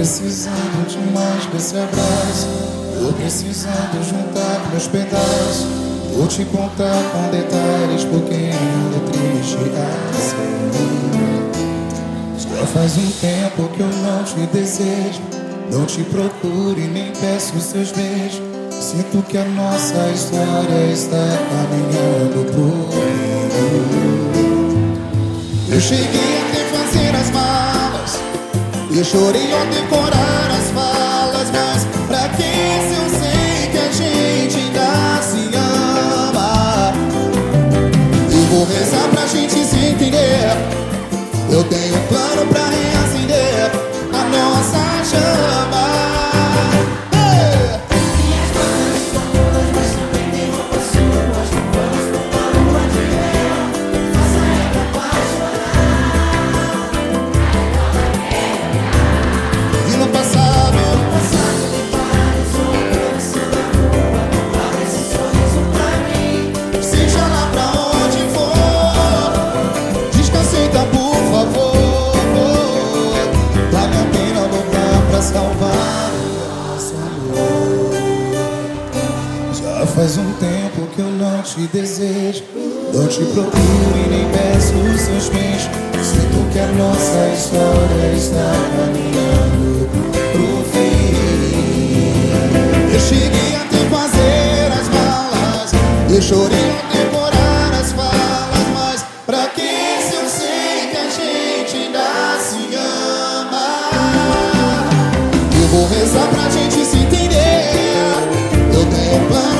precisando de mais desse abraço. Tô precisando juntar meus pedaços. Vou te contar com detalhes, porque ando é triste assim. Já faz um tempo que eu não te desejo. Não te procure nem peço os seus beijos. Sinto que a nossa história está caminhando por mim. Eu cheguei até fazer as malas. Eu chorei ao decorar pra gente se entender. Eu tenho plano.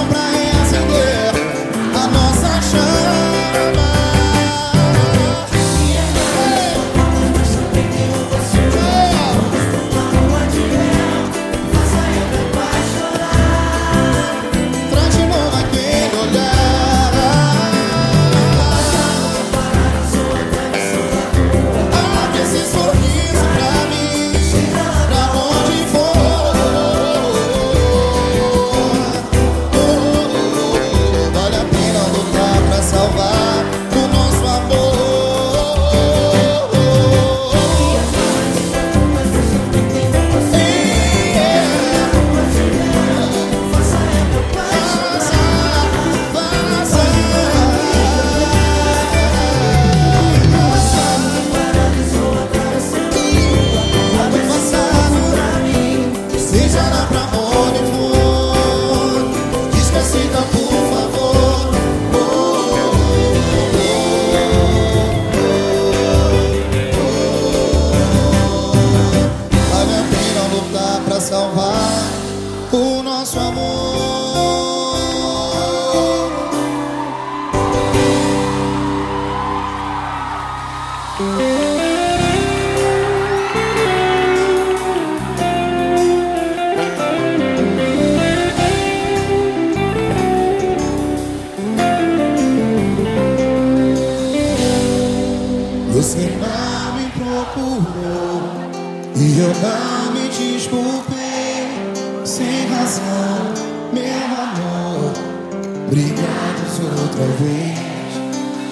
Brigados outra vez.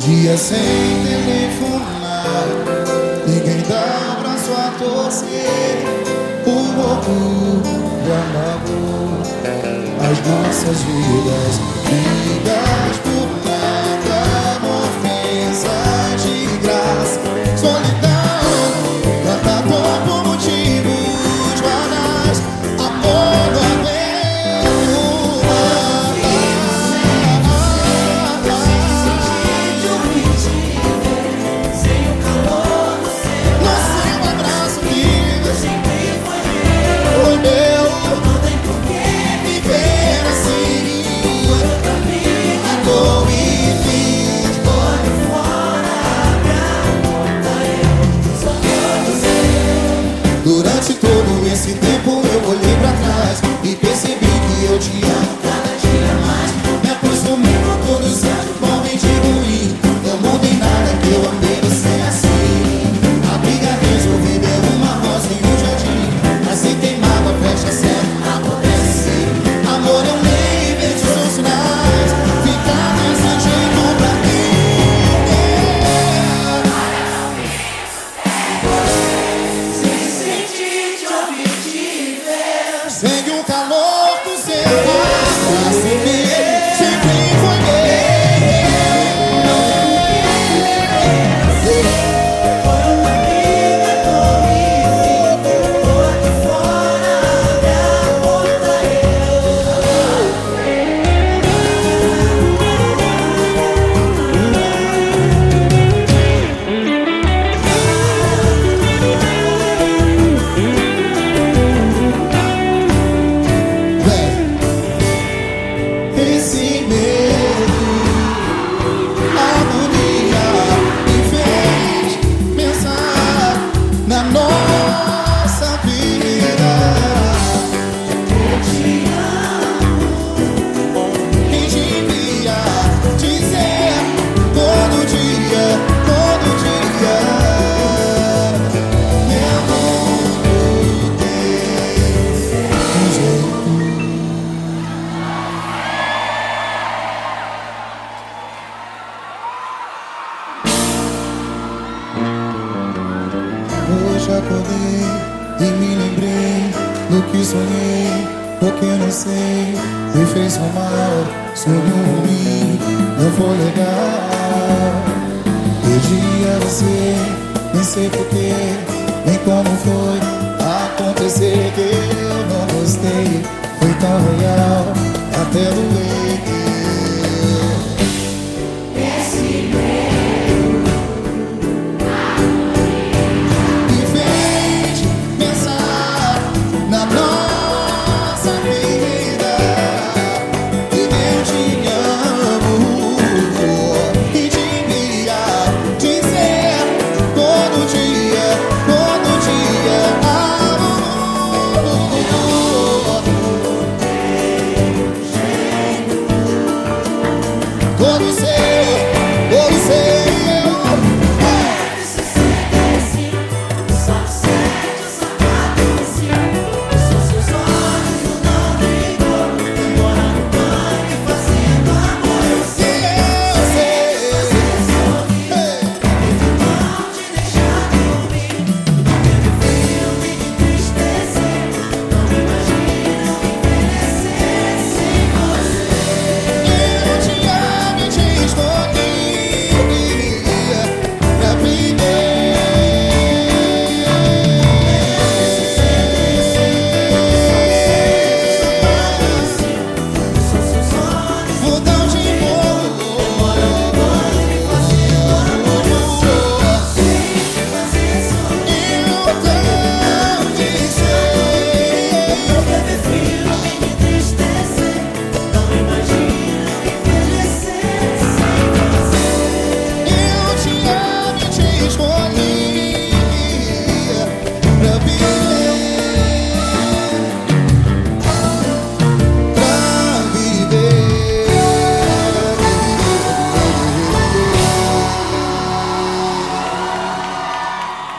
Dia sem telefonar Ninguém dá abraço a torcer. Por loucura, amor As nossas vidas brigam porque não sei, me fez mal, sonho ruim, não foi legal. Perdi a você, nem sei porquê, nem como foi acontecer que eu não gostei, foi tão real, até doei. Todo